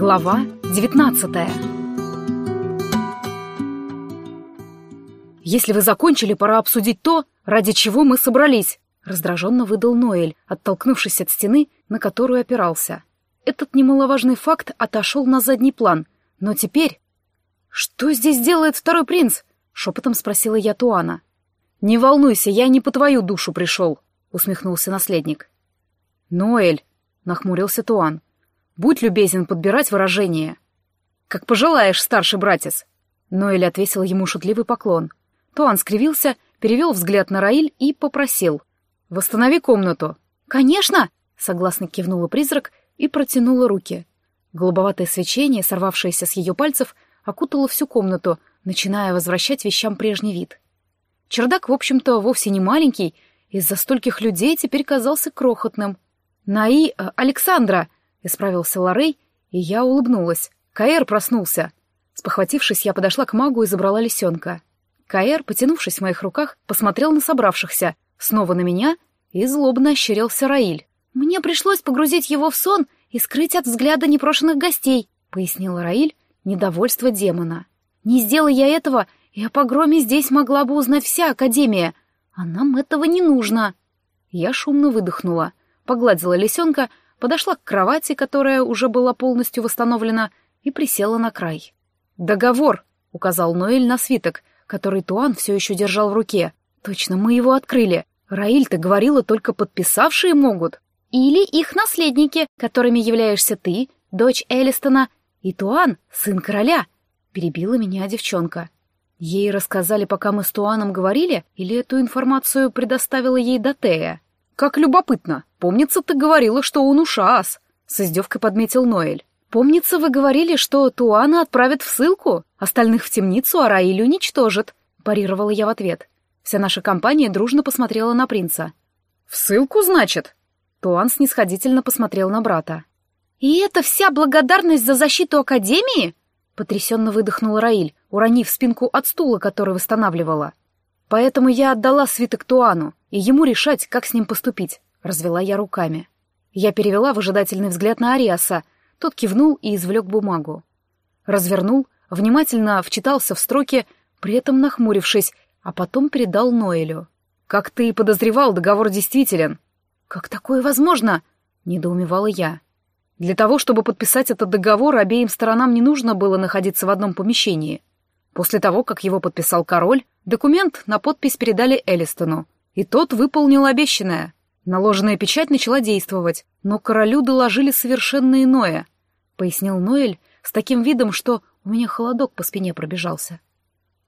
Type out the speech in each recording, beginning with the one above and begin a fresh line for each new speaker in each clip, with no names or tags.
Глава 19 «Если вы закончили, пора обсудить то, ради чего мы собрались», — раздраженно выдал Ноэль, оттолкнувшись от стены, на которую опирался. Этот немаловажный факт отошел на задний план, но теперь... «Что здесь делает второй принц?» — шепотом спросила я Туана. «Не волнуйся, я не по твою душу пришел», — усмехнулся наследник. «Ноэль», — нахмурился Туан, — «будь любезен подбирать выражение». «Как пожелаешь, старший братец». Ноэль отвесил ему шутливый поклон. Туан скривился, перевел взгляд на Раиль и попросил. «Восстанови комнату». «Конечно!» — согласно кивнула призрак и протянула руки. Голубоватое свечение, сорвавшееся с ее пальцев, окутало всю комнату, начиная возвращать вещам прежний вид. Чердак, в общем-то, вовсе не маленький, из-за стольких людей теперь казался крохотным — «Наи... Э, Александра!» — исправился Лорей, и я улыбнулась. Каэр проснулся. Спохватившись, я подошла к магу и забрала лисенка. Каэр, потянувшись в моих руках, посмотрел на собравшихся, снова на меня, и злобно ощерился Раиль. «Мне пришлось погрузить его в сон и скрыть от взгляда непрошенных гостей», — пояснила Раиль, недовольство демона. «Не сделай я этого, и о погроме здесь могла бы узнать вся Академия, а нам этого не нужно». Я шумно выдохнула погладила лисенка, подошла к кровати, которая уже была полностью восстановлена, и присела на край. «Договор!» — указал Ноэль на свиток, который Туан все еще держал в руке. «Точно, мы его открыли. Раиль-то говорила, только подписавшие могут. Или их наследники, которыми являешься ты, дочь Элистона, и Туан, сын короля», — перебила меня девчонка. Ей рассказали, пока мы с Туаном говорили, или эту информацию предоставила ей Дотея? «Как любопытно! Помнится, ты говорила, что он ушас!» — с издевкой подметил Ноэль. «Помнится, вы говорили, что Туана отправят в ссылку, остальных в темницу, а Раиль уничтожит», — парировала я в ответ. Вся наша компания дружно посмотрела на принца. «В ссылку, значит?» Туан снисходительно посмотрел на брата. «И это вся благодарность за защиту Академии?» Потрясенно выдохнула Раиль, уронив спинку от стула, который восстанавливала. Поэтому я отдала свиток Туану, и ему решать, как с ним поступить, — развела я руками. Я перевела выжидательный взгляд на Ариаса, тот кивнул и извлек бумагу. Развернул, внимательно вчитался в строки, при этом нахмурившись, а потом передал Ноэлю. «Как ты и подозревал, договор действителен». «Как такое возможно?» — недоумевала я. Для того, чтобы подписать этот договор, обеим сторонам не нужно было находиться в одном помещении. После того, как его подписал король, документ на подпись передали Элистону, и тот выполнил обещанное. Наложенная печать начала действовать, но королю доложили совершенно иное, пояснил Ноэль с таким видом, что у меня холодок по спине пробежался.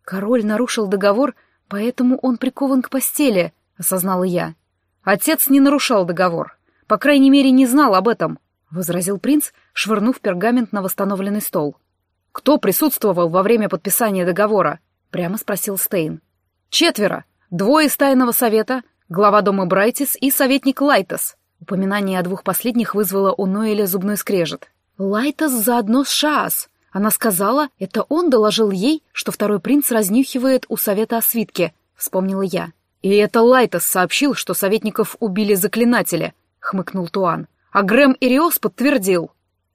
Король нарушил договор, поэтому он прикован к постели, осознала я. Отец не нарушал договор, по крайней мере, не знал об этом, возразил принц, швырнув пергамент на восстановленный стол. «Кто присутствовал во время подписания договора?» — прямо спросил Стейн. «Четверо. Двое из тайного совета, глава дома Брайтис и советник Лайтос». Упоминание о двух последних вызвало у Ноэля зубной скрежет. «Лайтос заодно с Шаас!» Она сказала, это он доложил ей, что второй принц разнюхивает у совета о свитке, вспомнила я. «И это Лайтос сообщил, что советников убили заклинатели», — хмыкнул Туан. «А Грэм Ириос подтвердил».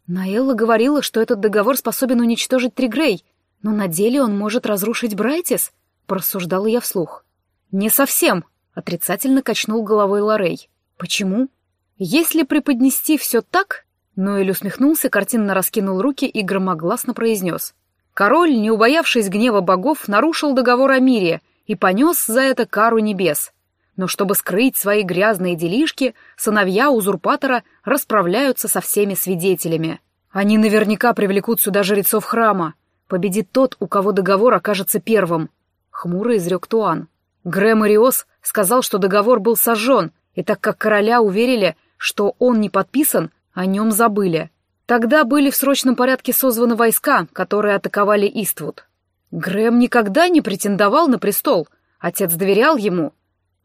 Наэлла говорила, что этот договор способен уничтожить Тригрей, но на деле он может разрушить Брайтис, просуждала я вслух. Не совсем, отрицательно качнул головой Лорей. Почему? Если преподнести все так, Ноэль усмехнулся, картинно раскинул руки и громогласно произнес. Король, не убоявшись гнева богов, нарушил договор о мире и понес за это кару небес. Но чтобы скрыть свои грязные делишки, сыновья узурпатора расправляются со всеми свидетелями. Они наверняка привлекут сюда жрецов храма. Победит тот, у кого договор окажется первым. Хмуро изрек Туан. Грэм Ириос сказал, что договор был сожжен, и так как короля уверили, что он не подписан, о нем забыли. Тогда были в срочном порядке созваны войска, которые атаковали Иствуд. Грэм никогда не претендовал на престол, отец доверял ему,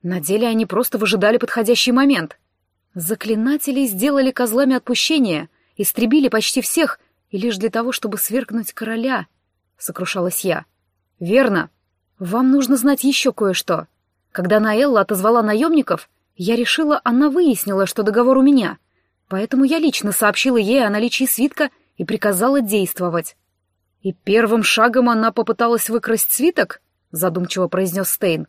на деле они просто выжидали подходящий момент. Заклинатели сделали козлами отпущения, истребили почти всех, и лишь для того, чтобы свергнуть короля, — сокрушалась я. Верно. Вам нужно знать еще кое-что. Когда Наэлла отозвала наемников, я решила, она выяснила, что договор у меня, поэтому я лично сообщила ей о наличии свитка и приказала действовать. «И первым шагом она попыталась выкрасть свиток?» — задумчиво произнес Стейн.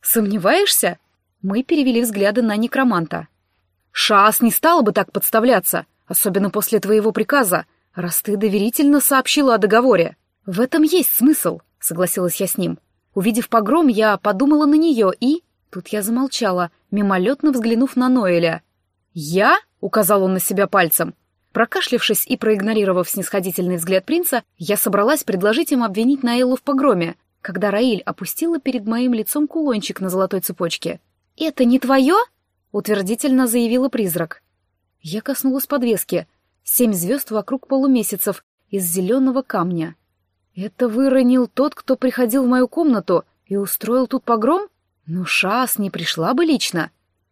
«Сомневаешься?» Мы перевели взгляды на некроманта. «Шаас не стала бы так подставляться, особенно после твоего приказа, раз ты доверительно сообщила о договоре. В этом есть смысл», — согласилась я с ним. Увидев погром, я подумала на нее и... Тут я замолчала, мимолетно взглянув на Ноэля. «Я?» — указал он на себя пальцем. Прокашлявшись и проигнорировав снисходительный взгляд принца, я собралась предложить им обвинить Наэллу в погроме, когда Раиль опустила перед моим лицом кулончик на золотой цепочке. «Это не твое?» — утвердительно заявила призрак. Я коснулась подвески. Семь звезд вокруг полумесяцев из зеленого камня. «Это выронил тот, кто приходил в мою комнату и устроил тут погром?» Но Шас не пришла бы лично.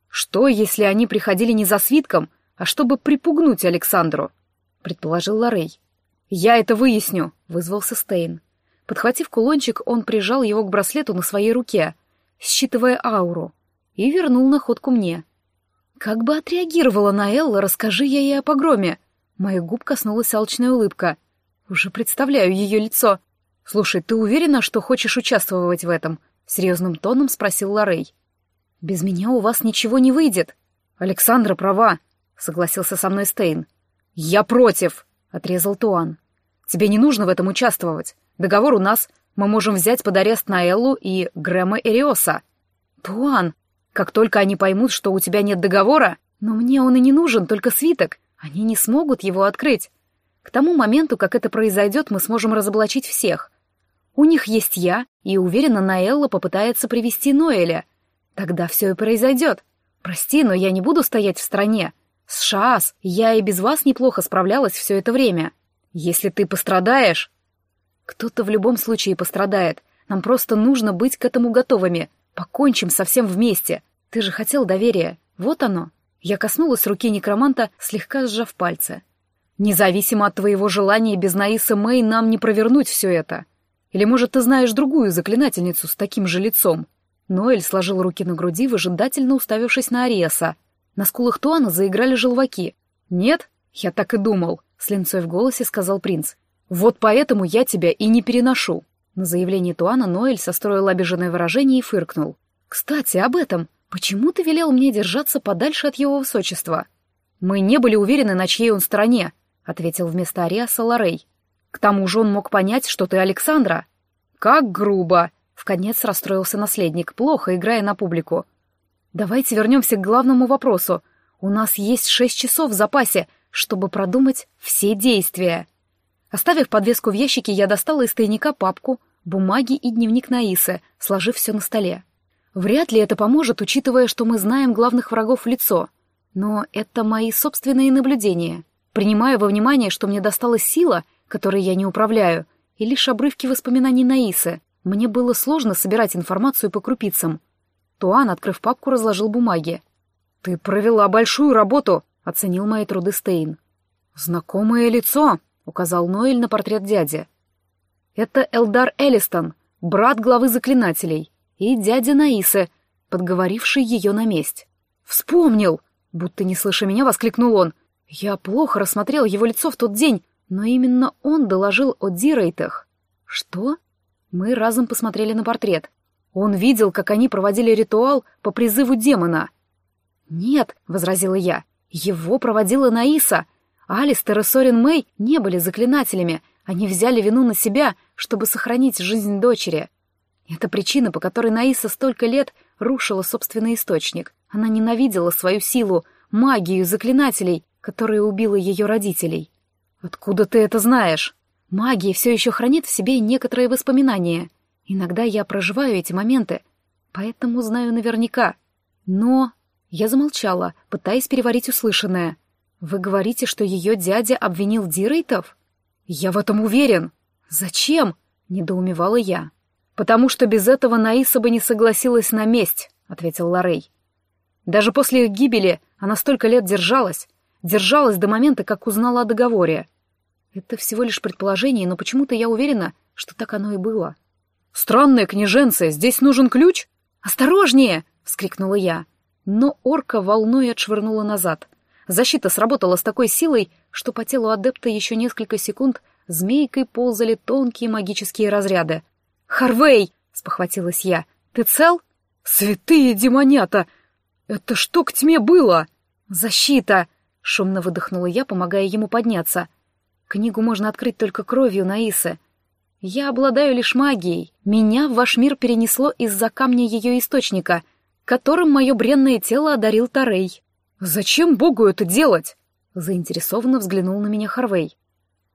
Что, если они приходили не за свитком, а чтобы припугнуть Александру? Предположил Лорей. Я это выясню, вызвался Стейн. Подхватив кулончик, он прижал его к браслету на своей руке, считывая ауру, и вернул находку мне. Как бы отреагировала на Элла, расскажи я ей о погроме. Моих губ коснулась алчная улыбка. Уже представляю ее лицо. Слушай, ты уверена, что хочешь участвовать в этом? — серьезным тоном спросил Лорей. «Без меня у вас ничего не выйдет». «Александра права», — согласился со мной Стейн. «Я против», — отрезал Туан. «Тебе не нужно в этом участвовать. Договор у нас. Мы можем взять под арест Наэллу и Грэма Эриоса». «Туан, как только они поймут, что у тебя нет договора, но мне он и не нужен, только свиток, они не смогут его открыть. К тому моменту, как это произойдет, мы сможем разоблачить всех. У них есть я, и уверена, Наэлла попытается привести Ноэля. Тогда все и произойдет. Прости, но я не буду стоять в стороне. С Шаас я и без вас неплохо справлялась все это время. Если ты пострадаешь... Кто-то в любом случае пострадает. Нам просто нужно быть к этому готовыми. Покончим совсем вместе. Ты же хотел доверия. Вот оно. Я коснулась руки некроманта, слегка сжав пальцы. Независимо от твоего желания без Наисы Мэй нам не провернуть все это. Или, может, ты знаешь другую заклинательницу с таким же лицом?» Ноэль сложил руки на груди, выжидательно уставившись на Ариеса. На скулах Туана заиграли желваки. «Нет? Я так и думал», — с линцой в голосе сказал принц. «Вот поэтому я тебя и не переношу». На заявление Туана Ноэль состроил обиженное выражение и фыркнул. «Кстати, об этом. Почему ты велел мне держаться подальше от его высочества?» «Мы не были уверены, на чьей он стороне», — ответил вместо Ариаса Лорей. К тому же он мог понять, что ты Александра. Как грубо! Вконец расстроился наследник, плохо играя на публику. Давайте вернемся к главному вопросу. У нас есть шесть часов в запасе, чтобы продумать все действия. Оставив подвеску в ящике, я достала из тайника папку, бумаги и дневник Наисы, сложив все на столе. Вряд ли это поможет, учитывая, что мы знаем главных врагов в лицо. Но это мои собственные наблюдения. Принимая во внимание, что мне досталась сила — которой я не управляю, и лишь обрывки воспоминаний Наисы. Мне было сложно собирать информацию по крупицам. Туан, открыв папку, разложил бумаги. «Ты провела большую работу», — оценил мои труды Стейн. «Знакомое лицо», — указал Ноэль на портрет дяди. «Это Элдар Элистон, брат главы заклинателей, и дядя Наисы, подговоривший ее на месть. «Вспомнил!» — будто не слыша меня, воскликнул он. «Я плохо рассмотрел его лицо в тот день, но именно он доложил о Дирейтах. Что? Мы разом посмотрели на портрет. Он видел, как они проводили ритуал по призыву демона. «Нет», — возразила я, — «его проводила Наиса. Алистер и Сорин Мэй не были заклинателями, они взяли вину на себя, чтобы сохранить жизнь дочери. Это причина, по которой Наиса столько лет рушила собственный источник. Она ненавидела свою силу, магию заклинателей, которая убила ее родителей. «Откуда ты это знаешь?» Магия все еще хранит в себе некоторые воспоминания. Иногда я проживаю эти моменты, поэтому знаю наверняка. Но... Я замолчала, пытаясь переварить услышанное. «Вы говорите, что ее дядя обвинил Дирейтов?» «Я в этом уверен». «Зачем?» — недоумевала я. «Потому что без этого Наиса бы не согласилась на месть», — ответил Лорей. «Даже после их гибели она столько лет держалась, держалась до момента, как узнала о договоре. Это всего лишь предположение, но почему-то я уверена, что так оно и было. «Странная княженция, здесь нужен ключ?» «Осторожнее!» — вскрикнула я. Но орка волной отшвырнула назад. Защита сработала с такой силой, что по телу адепта еще несколько секунд змейкой ползали тонкие магические разряды. «Харвей!» — спохватилась я. «Ты цел?» «Святые демонята! Это что к тьме было?» «Защита!» — шумно выдохнула я, помогая ему подняться. «Книгу можно открыть только кровью Наисы. Я обладаю лишь магией. Меня в ваш мир перенесло из-за камня ее источника, которым мое бренное тело одарил Тарей». «Зачем Богу это делать?» — заинтересованно взглянул на меня Харвей.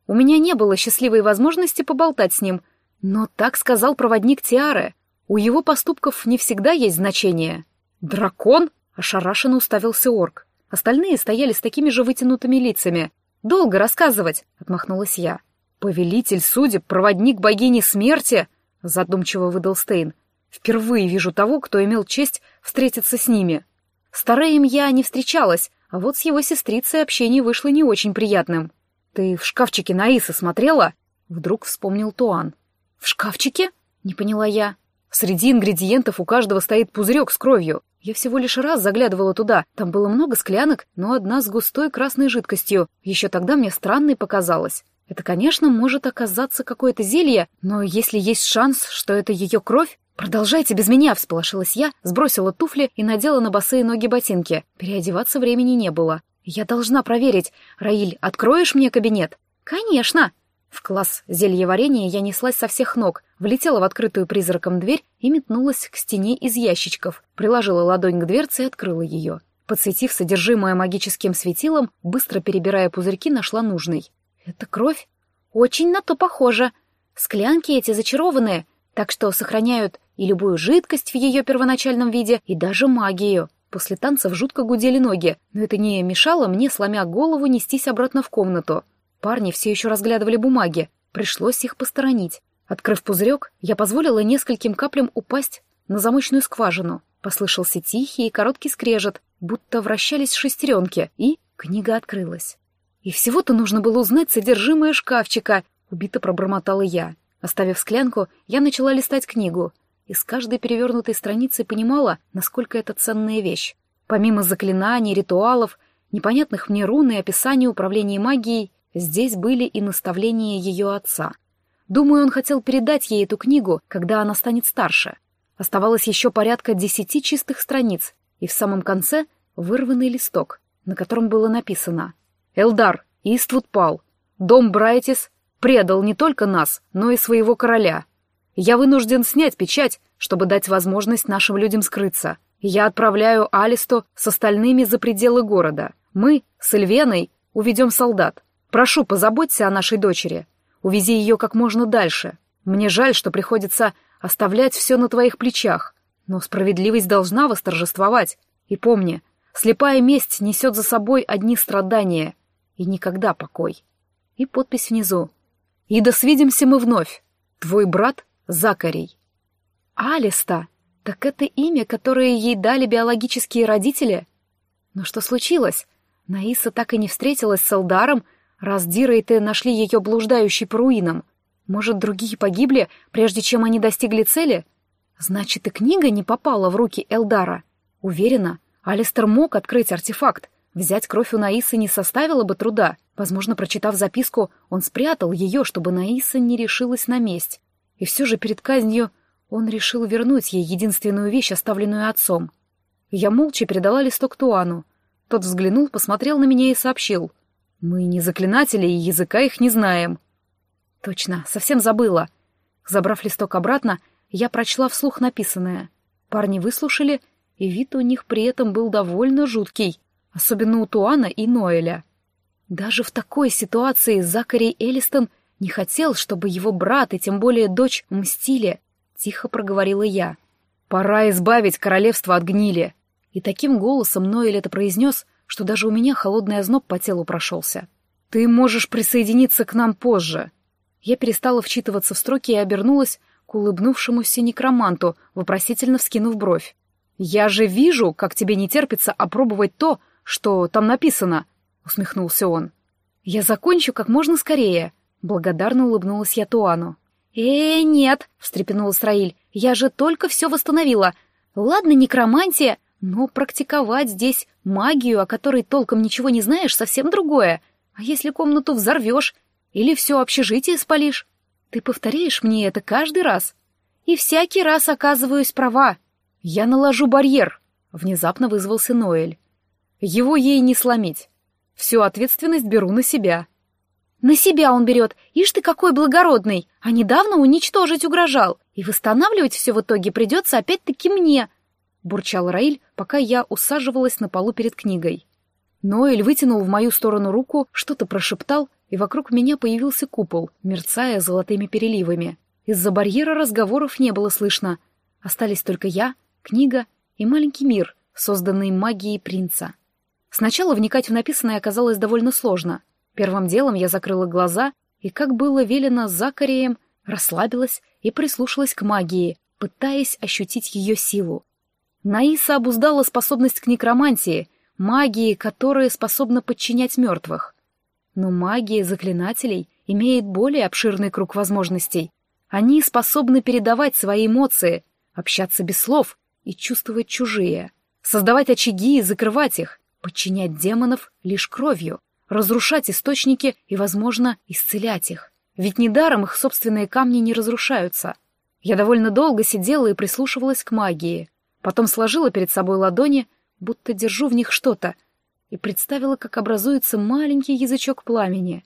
У меня не было счастливой возможности поболтать с ним, но так сказал проводник Тиары. У его поступков не всегда есть значение. «Дракон?» — ошарашенно уставился орк. Остальные стояли с такими же вытянутыми лицами. «Долго рассказывать», — отмахнулась я. «Повелитель судеб, проводник богини смерти?» — задумчиво выдал Стейн. «Впервые вижу того, кто имел честь встретиться с ними. С Тареем я не встречалась, а вот с его сестрицей общение вышло не очень приятным. Ты в шкафчике Наисы смотрела?» Вдруг вспомнил Туан. «В шкафчике?» — не поняла я. «Среди ингредиентов у каждого стоит пузырек с кровью. Я всего лишь раз заглядывала туда. Там было много склянок, но одна с густой красной жидкостью. Еще тогда мне странной показалось. Это, конечно, может оказаться какое-то зелье, но если есть шанс, что это ее кровь, «Продолжайте без меня!» — всполошилась я, сбросила туфли и надела на босые ноги ботинки. Переодеваться времени не было. «Я должна проверить. Раиль, откроешь мне кабинет?» «Конечно!» В класс зельеварения я неслась со всех ног, влетела в открытую призраком дверь и метнулась к стене из ящичков, приложила ладонь к дверце и открыла ее. Подсветив содержимое магическим светилом, быстро перебирая пузырьки, нашла нужный. «Это кровь?» «Очень на то похоже. Склянки эти зачарованные, так что сохраняют и любую жидкость в ее первоначальном виде, и даже магию. После танцев жутко гудели ноги, но это не мешало мне, сломя голову, нестись обратно в комнату. Парни все еще разглядывали бумаги, пришлось их посторонить. Открыв пузырек, я позволила нескольким каплям упасть на замочную скважину. Послышался тихий и короткий скрежет, будто вращались шестеренки, и книга открылась. И всего-то нужно было узнать содержимое шкафчика, убито пробормотала я. Оставив склянку, я начала листать книгу и с каждой перевернутой страницей понимала, насколько это ценная вещь. Помимо заклинаний, ритуалов, непонятных мне рун и описаний управления магией, здесь были и наставления ее отца. Думаю, он хотел передать ей эту книгу, когда она станет старше. Оставалось еще порядка десяти чистых страниц, и в самом конце вырванный листок, на котором было написано «Элдар, Иствуд пал. Дом Брайтис предал не только нас, но и своего короля. Я вынужден снять печать, чтобы дать возможность нашим людям скрыться. Я отправляю Алисту с остальными за пределы города. Мы с Эльвеной уведем солдат. Прошу, позаботься о нашей дочери. Увези ее как можно дальше. Мне жаль, что приходится оставлять все на твоих плечах, но справедливость должна восторжествовать. И помни, слепая месть несет за собой одни страдания и никогда покой. И подпись внизу. И да свидимся мы вновь. Твой брат Закарий. Алиста! Так это имя, которое ей дали биологические родители? Но что случилось? Наиса так и не встретилась с Элдаром, раз Дира и Те нашли ее блуждающей по руинам. Может, другие погибли, прежде чем они достигли цели? Значит, и книга не попала в руки Элдара. Уверена, Алистер мог открыть артефакт, Взять кровь у Наисы не составило бы труда. Возможно, прочитав записку, он спрятал ее, чтобы Наиса не решилась на месть. И все же перед казнью он решил вернуть ей единственную вещь, оставленную отцом. Я молча передала листок Туану. Тот взглянул, посмотрел на меня и сообщил. «Мы не заклинатели, и языка их не знаем». Точно, совсем забыла. Забрав листок обратно, я прочла вслух написанное. Парни выслушали, и вид у них при этом был довольно жуткий особенно у Туана и Ноэля. Даже в такой ситуации Закари Элистон не хотел, чтобы его брат и тем более дочь мстили, тихо проговорила я. «Пора избавить королевство от гнили!» И таким голосом Ноэль это произнес, что даже у меня холодный озноб по телу прошелся. «Ты можешь присоединиться к нам позже!» Я перестала вчитываться в строки и обернулась к улыбнувшемуся некроманту, вопросительно вскинув бровь. «Я же вижу, как тебе не терпится опробовать то, что там написано?» — усмехнулся он. «Я закончу как можно скорее», — благодарно улыбнулась я Туану. «Э, нет», — встрепенулась Раиль, — «я же только все восстановила. Ладно, некромантия, но практиковать здесь магию, о которой толком ничего не знаешь, совсем другое. А если комнату взорвешь или все общежитие спалишь? Ты повторяешь мне это каждый раз. И всякий раз оказываюсь права. Я наложу барьер. Внезапно вызвался Ноэль. Его ей не сломить. Всю ответственность беру на себя. На себя он берет. Ишь ты какой благородный. А недавно уничтожить угрожал. И восстанавливать все в итоге придется опять-таки мне. Бурчал Раиль, пока я усаживалась на полу перед книгой. Ноэль вытянул в мою сторону руку, что-то прошептал, и вокруг меня появился купол, мерцая золотыми переливами. Из-за барьера разговоров не было слышно. Остались только я, книга и маленький мир, созданный магией принца. Сначала вникать в написанное оказалось довольно сложно. Первым делом я закрыла глаза и, как было велено Закарием, расслабилась и прислушалась к магии, пытаясь ощутить ее силу. Наиса обуздала способность к некромантии, магии, которая способна подчинять мертвых. Но магия заклинателей имеет более обширный круг возможностей. Они способны передавать свои эмоции, общаться без слов и чувствовать чужие, создавать очаги и закрывать их, подчинять демонов лишь кровью, разрушать источники и, возможно, исцелять их. Ведь недаром их собственные камни не разрушаются. Я довольно долго сидела и прислушивалась к магии. Потом сложила перед собой ладони, будто держу в них что-то, и представила, как образуется маленький язычок пламени.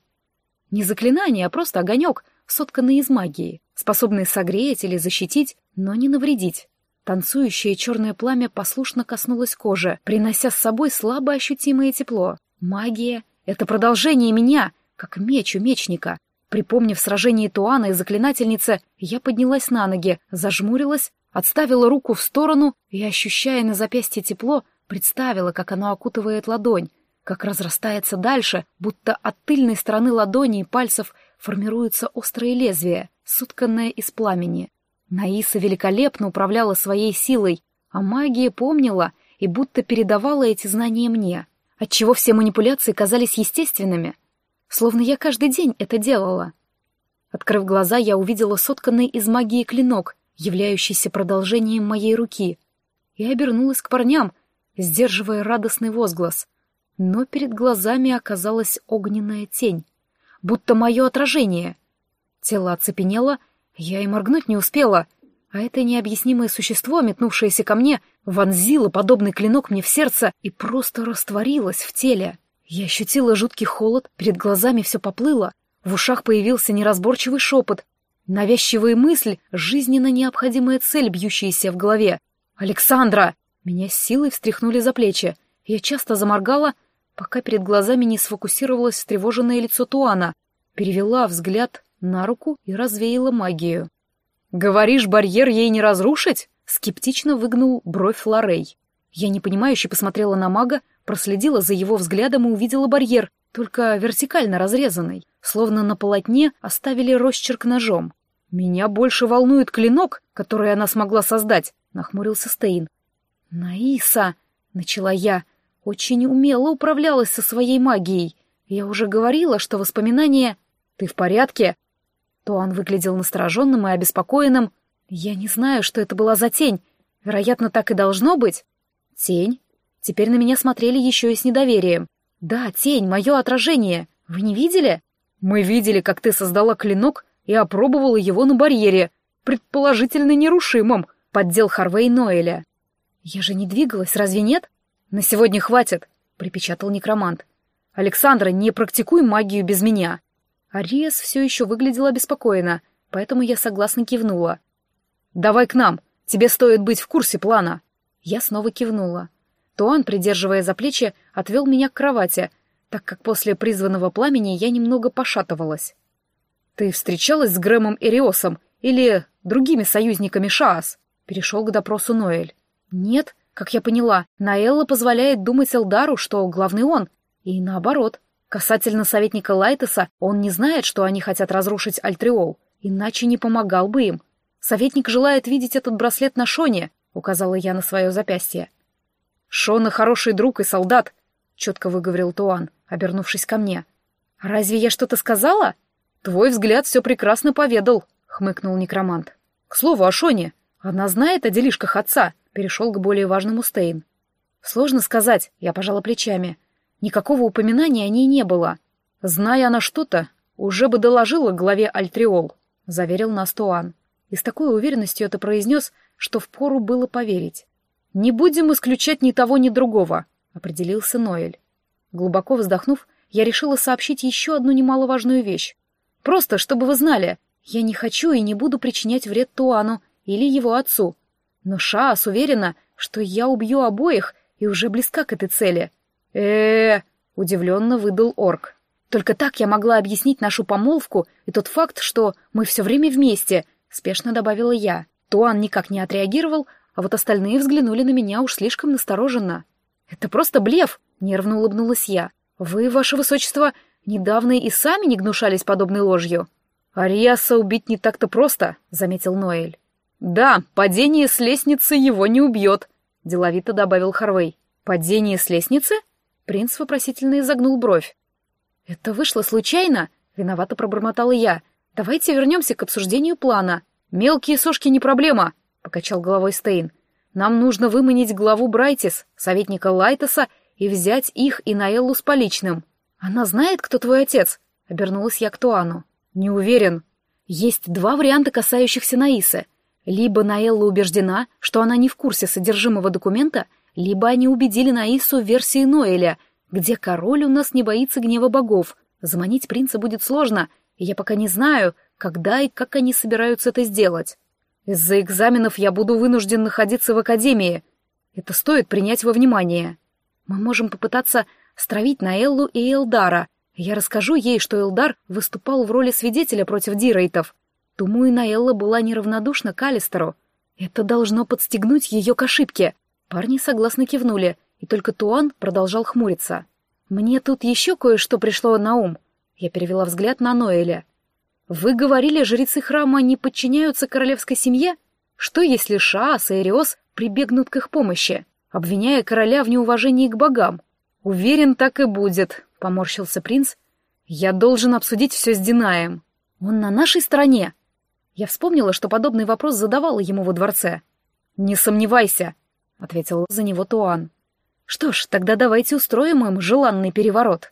Не заклинание, а просто огонек, сотканный из магии, способный согреть или защитить, но не навредить. Танцующее черное пламя послушно коснулось кожи, принося с собой слабо ощутимое тепло. Магия — это продолжение меня, как меч у мечника. Припомнив сражение Туана и заклинательницы, я поднялась на ноги, зажмурилась, отставила руку в сторону и, ощущая на запястье тепло, представила, как оно окутывает ладонь, как разрастается дальше, будто от тыльной стороны ладони и пальцев формируется острое лезвие, сотканное из пламени. Наиса великолепно управляла своей силой, а магия помнила и будто передавала эти знания мне, отчего все манипуляции казались естественными, словно я каждый день это делала. Открыв глаза, я увидела сотканный из магии клинок, являющийся продолжением моей руки, и обернулась к парням, сдерживая радостный возглас. Но перед глазами оказалась огненная тень, будто мое отражение. Тело оцепенело, я и моргнуть не успела, а это необъяснимое существо, метнувшееся ко мне, вонзило подобный клинок мне в сердце и просто растворилось в теле. Я ощутила жуткий холод, перед глазами все поплыло, в ушах появился неразборчивый шепот, навязчивая мысль, жизненно необходимая цель, бьющаяся в голове. «Александра!» Меня силой встряхнули за плечи. Я часто заморгала, пока перед глазами не сфокусировалось встревоженное лицо Туана. Перевела взгляд на руку и развеяла магию. «Говоришь, барьер ей не разрушить?» — скептично выгнул бровь Лорей. Я непонимающе посмотрела на мага, проследила за его взглядом и увидела барьер, только вертикально разрезанный, словно на полотне оставили росчерк ножом. «Меня больше волнует клинок, который она смогла создать», — нахмурился Стейн. «Наиса!» — начала я. Очень умело управлялась со своей магией. Я уже говорила, что воспоминания... «Ты в порядке?» Туан выглядел настороженным и обеспокоенным. Я не знаю, что это была за тень. Вероятно, так и должно быть. Тень? Теперь на меня смотрели еще и с недоверием. Да, тень, мое отражение. Вы не видели? Мы видели, как ты создала клинок и опробовала его на барьере, предположительно нерушимом, поддел Харвей Ноэля. Я же не двигалась, разве нет? На сегодня хватит, припечатал некромант. Александра, не практикуй магию без меня. Ариас все еще выглядела обеспокоенно, поэтому я согласно кивнула. «Давай к нам, тебе стоит быть в курсе плана». Я снова кивнула. Туан, придерживая за плечи, отвел меня к кровати, так как после призванного пламени я немного пошатывалась. «Ты встречалась с Грэмом Эриосом или другими союзниками Шаас?» — перешел к допросу Ноэль. «Нет, как я поняла, Наэлла позволяет думать Элдару, что главный он, и наоборот. Касательно советника Лайтеса, он не знает, что они хотят разрушить Альтриол, иначе не помогал бы им. Советник желает видеть этот браслет на Шоне, указала я на свое запястье. Шона хороший друг и солдат, четко выговорил Туан, обернувшись ко мне. Разве я что-то сказала? Твой взгляд все прекрасно поведал, хмыкнул некромант. К слову о Шоне. Она знает о делишках отца, перешел к более важному Стейн. Сложно сказать, я пожала плечами. Никакого упоминания о ней не было. Зная она что-то, уже бы доложила главе Альтриол, заверил нас Туан. И с такой уверенностью это произнес, что впору было поверить. «Не будем исключать ни того, ни другого», — определился Ноэль. Глубоко вздохнув, я решила сообщить еще одну немаловажную вещь. Просто, чтобы вы знали, я не хочу и не буду причинять вред Туану или его отцу. Но Шаас уверена, что я убью обоих и уже близка к этой цели. э, -э удивленно выдал орк. Только так я могла объяснить нашу помолвку и тот факт, что мы все время вместе, спешно добавила я. Туан никак не отреагировал, а вот остальные взглянули на меня уж слишком настороженно. «Это просто блеф!» — нервно улыбнулась я. «Вы, ваше высочество, недавно и сами не гнушались подобной ложью». «Ариаса убить не так-то просто», — заметил Ноэль. «Да, падение с лестницы его не убьет», — деловито добавил Харвей. «Падение с лестницы?» Принц вопросительно изогнул бровь. «Это вышло случайно?» — виновато пробормотала я. «Давайте вернемся к обсуждению плана». «Мелкие сошки не проблема», — покачал головой Стейн. «Нам нужно выманить главу Брайтис, советника Лайтоса, и взять их и Наэллу с поличным. Она знает, кто твой отец?» — обернулась я к Туану. «Не уверен. Есть два варианта, касающихся Наисы. Либо Наэлла убеждена, что она не в курсе содержимого документа, либо они убедили Наису в версии Ноэля, где король у нас не боится гнева богов. Заманить принца будет сложно, и я пока не знаю, когда и как они собираются это сделать. Из-за экзаменов я буду вынужден находиться в академии. Это стоит принять во внимание. Мы можем попытаться стравить на Эллу и Элдара. Я расскажу ей, что Элдар выступал в роли свидетеля против Дирейтов. Думаю, Наэлла была неравнодушна к Алистеру. Это должно подстегнуть ее к ошибке. Парни согласно кивнули, и только Туан продолжал хмуриться. «Мне тут еще кое-что пришло на ум». Я перевела взгляд на Ноэля. «Вы говорили, жрецы храма не подчиняются королевской семье? Что, если Шаас и Эриос прибегнут к их помощи, обвиняя короля в неуважении к богам?» «Уверен, так и будет», — поморщился принц. «Я должен обсудить все с Динаем. Он на нашей стороне». Я вспомнила, что подобный вопрос задавала ему во дворце. «Не сомневайся», — ответил за него Туан. «Что ж, тогда давайте устроим им желанный переворот».